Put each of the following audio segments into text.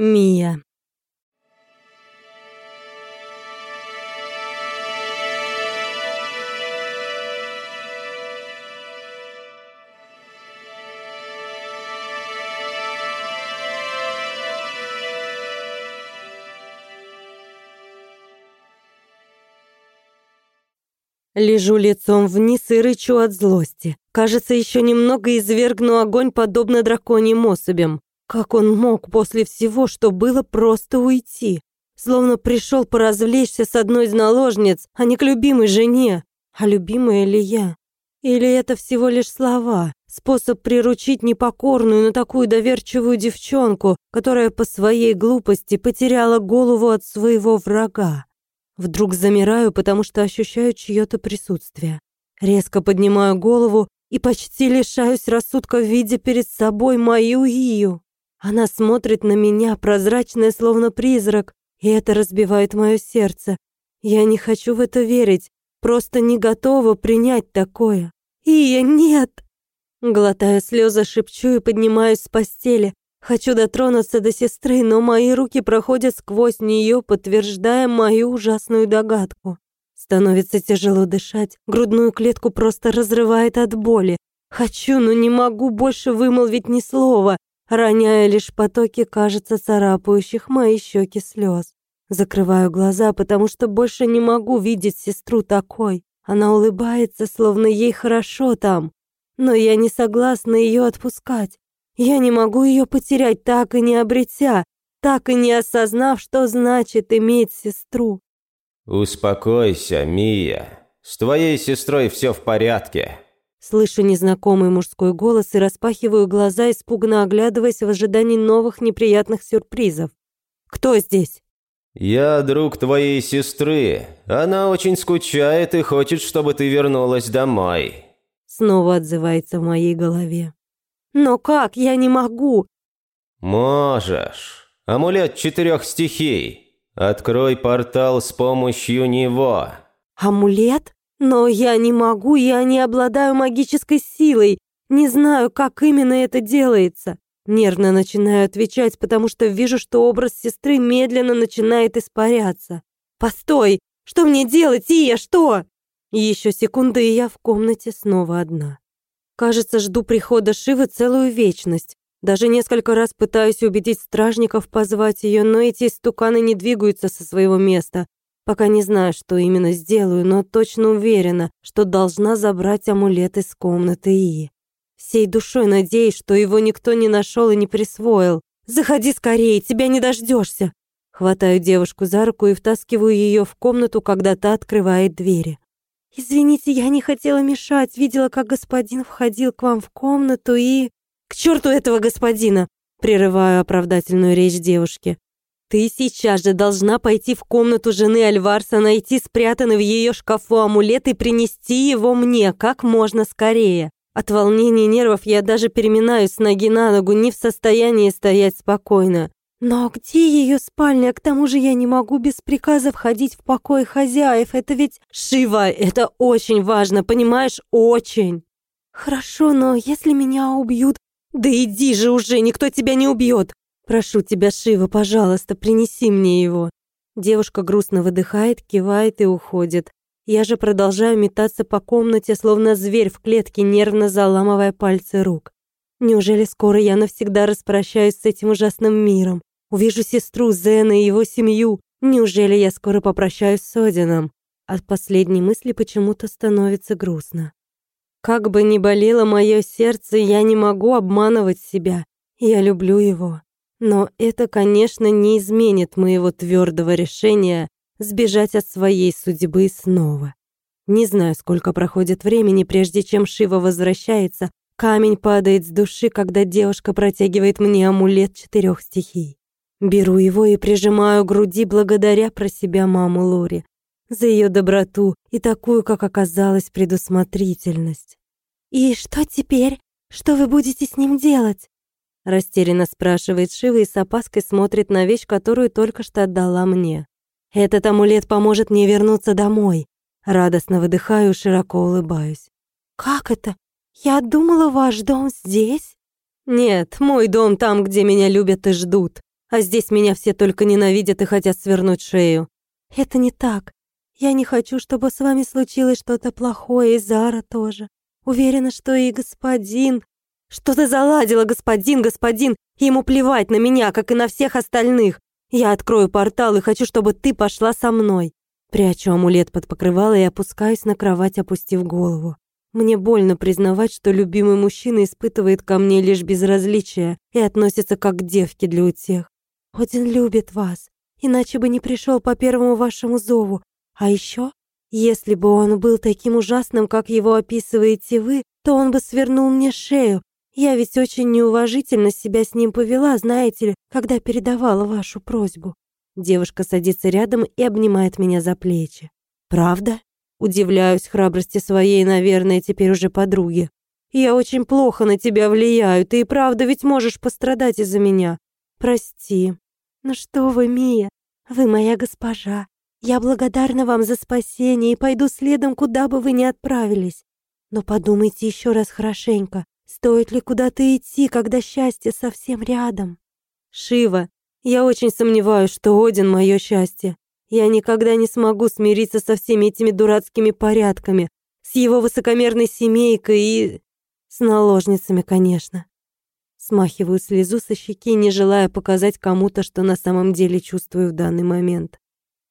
Мия. Лежу лицом вниз и рычу от злости. Кажется, еще немного извергну огонь, подобно драконьим особям. Как он мог после всего, что было, просто уйти? Словно пришел поразвлечься с одной из наложниц, а не к любимой жене. А любимая ли я? Или это всего лишь слова? Способ приручить непокорную, но такую доверчивую девчонку, которая по своей глупости потеряла голову от своего врага. Вдруг замираю, потому что ощущаю чье-то присутствие. Резко поднимаю голову и почти лишаюсь рассудка, видя перед собой мою Ию. Она смотрит на меня, прозрачная, словно призрак, и это разбивает мое сердце. Я не хочу в это верить, просто не готова принять такое. «Ия, нет!» Глотая слезы, шепчу и поднимаюсь с постели. Хочу дотронуться до сестры, но мои руки проходят сквозь нее, подтверждая мою ужасную догадку. Становится тяжело дышать, грудную клетку просто разрывает от боли. Хочу, но не могу больше вымолвить ни слова, роняя лишь потоки, кажется, царапающих мои щеки слез. Закрываю глаза, потому что больше не могу видеть сестру такой. Она улыбается, словно ей хорошо там. Но я не согласна ее отпускать. Я не могу ее потерять, так и не обретя, так и не осознав, что значит иметь сестру. «Успокойся, Мия. С твоей сестрой все в порядке». Слышу незнакомый мужской голос и распахиваю глаза, испуганно оглядываясь в ожидании новых неприятных сюрпризов. «Кто здесь?» «Я друг твоей сестры. Она очень скучает и хочет, чтобы ты вернулась домой». Снова отзывается в моей голове. Но как? Я не могу. Можешь. Амулет четырех стихий. Открой портал с помощью него. Амулет? Но я не могу, я не обладаю магической силой. Не знаю, как именно это делается. Нервно начинаю отвечать, потому что вижу, что образ сестры медленно начинает испаряться. Постой! Что мне делать, Ия, что? Еще секунда, и я в комнате снова одна. Кажется, жду прихода Шивы целую вечность. Даже несколько раз пытаюсь убедить стражников позвать ее, но эти стуканы не двигаются со своего места. Пока не знаю, что именно сделаю, но точно уверена, что должна забрать амулет из комнаты И. Всей душой надеюсь, что его никто не нашел и не присвоил. «Заходи скорее, тебя не дождешься. Хватаю девушку за руку и втаскиваю ее в комнату, когда та открывает двери. «Извините, я не хотела мешать. Видела, как господин входил к вам в комнату и...» «К черту этого господина!» Прерываю оправдательную речь девушки. «Ты сейчас же должна пойти в комнату жены Альварса, найти спрятанный в ее шкафу амулет и принести его мне как можно скорее. От волнения нервов я даже переминаюсь с ноги на ногу, не в состоянии стоять спокойно. Но где ее спальня? К тому же я не могу без приказа входить в покой хозяев. Это ведь... Шива, это очень важно, понимаешь? Очень. Хорошо, но если меня убьют... Да иди же уже, никто тебя не убьет. Прошу тебя, Шива, пожалуйста, принеси мне его. Девушка грустно выдыхает, кивает и уходит. Я же продолжаю метаться по комнате, словно зверь в клетке, нервно заламывая пальцы рук. Неужели скоро я навсегда распрощаюсь с этим ужасным миром? Увижу сестру Зена и его семью. Неужели я скоро попрощаюсь с Одином? От последней мысли почему-то становится грустно. Как бы ни болело мое сердце, я не могу обманывать себя. Я люблю его. Но это, конечно, не изменит моего твердого решения сбежать от своей судьбы снова. Не знаю, сколько проходит времени, прежде чем Шива возвращается. Камень падает с души, когда девушка протягивает мне амулет четырех стихий. Беру его и прижимаю к груди благодаря про себя маму Лори за ее доброту и такую, как оказалось, предусмотрительность. «И что теперь? Что вы будете с ним делать?» Растерянно спрашивает Шива и с опаской смотрит на вещь, которую только что отдала мне. «Этот амулет поможет мне вернуться домой». Радостно выдыхаю, широко улыбаюсь. «Как это? Я думала, ваш дом здесь?» «Нет, мой дом там, где меня любят и ждут. а здесь меня все только ненавидят и хотят свернуть шею. Это не так. Я не хочу, чтобы с вами случилось что-то плохое, и Зара тоже. Уверена, что и господин... Что ты заладила, господин, господин? Ему плевать на меня, как и на всех остальных. Я открою портал и хочу, чтобы ты пошла со мной. Прячу амулет под покрывало и опускаюсь на кровать, опустив голову. Мне больно признавать, что любимый мужчина испытывает ко мне лишь безразличие и относится как к девке для утех. Один любит вас, иначе бы не пришел по первому вашему зову. А еще, если бы он был таким ужасным, как его описываете вы, то он бы свернул мне шею. Я ведь очень неуважительно себя с ним повела, знаете ли, когда передавала вашу просьбу. Девушка садится рядом и обнимает меня за плечи. «Правда?» Удивляюсь храбрости своей, наверное, теперь уже подруги. «Я очень плохо на тебя влияю, ты и правда ведь можешь пострадать из-за меня. Прости». «Ну что вы, Мия, вы моя госпожа. Я благодарна вам за спасение и пойду следом, куда бы вы ни отправились. Но подумайте еще раз хорошенько, стоит ли куда-то идти, когда счастье совсем рядом?» «Шива, я очень сомневаюсь, что Один — мое счастье. Я никогда не смогу смириться со всеми этими дурацкими порядками, с его высокомерной семейкой и... с наложницами, конечно. Смахиваю слезу со щеки, не желая показать кому-то, что на самом деле чувствую в данный момент.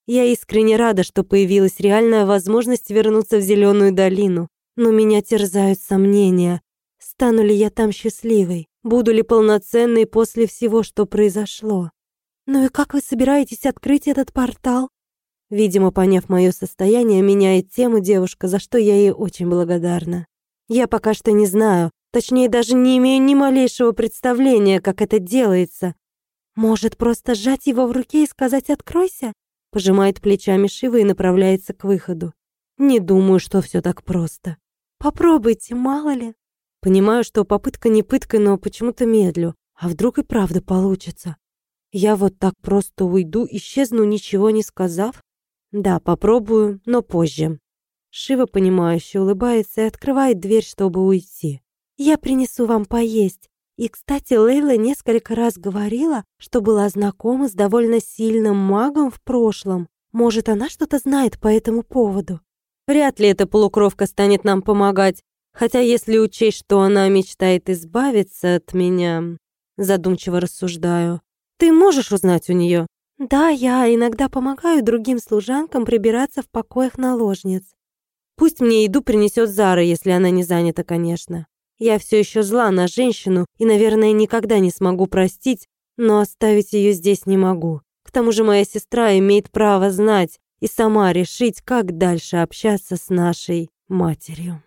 Я искренне рада, что появилась реальная возможность вернуться в Зеленую долину, но меня терзают сомнения. Стану ли я там счастливой? Буду ли полноценной после всего, что произошло? «Ну и как вы собираетесь открыть этот портал?» Видимо, поняв мое состояние, меняет тему девушка, за что я ей очень благодарна. Я пока что не знаю, точнее даже не имею ни малейшего представления, как это делается. Может, просто сжать его в руке и сказать «откройся»? Пожимает плечами Шива и направляется к выходу. Не думаю, что все так просто. Попробуйте, мало ли. Понимаю, что попытка не пытка, но почему-то медлю. А вдруг и правда получится? Я вот так просто уйду, исчезну, ничего не сказав? Да, попробую, но позже. Шива, понимающе улыбается и открывает дверь, чтобы уйти. Я принесу вам поесть. И, кстати, Лейла несколько раз говорила, что была знакома с довольно сильным магом в прошлом. Может, она что-то знает по этому поводу? Вряд ли эта полукровка станет нам помогать. Хотя, если учесть, что она мечтает избавиться от меня, задумчиво рассуждаю, ты можешь узнать у нее? Да, я иногда помогаю другим служанкам прибираться в покоях наложниц. Пусть мне еду принесет Зара, если она не занята, конечно. Я все еще зла на женщину и, наверное, никогда не смогу простить, но оставить ее здесь не могу. К тому же моя сестра имеет право знать и сама решить, как дальше общаться с нашей матерью.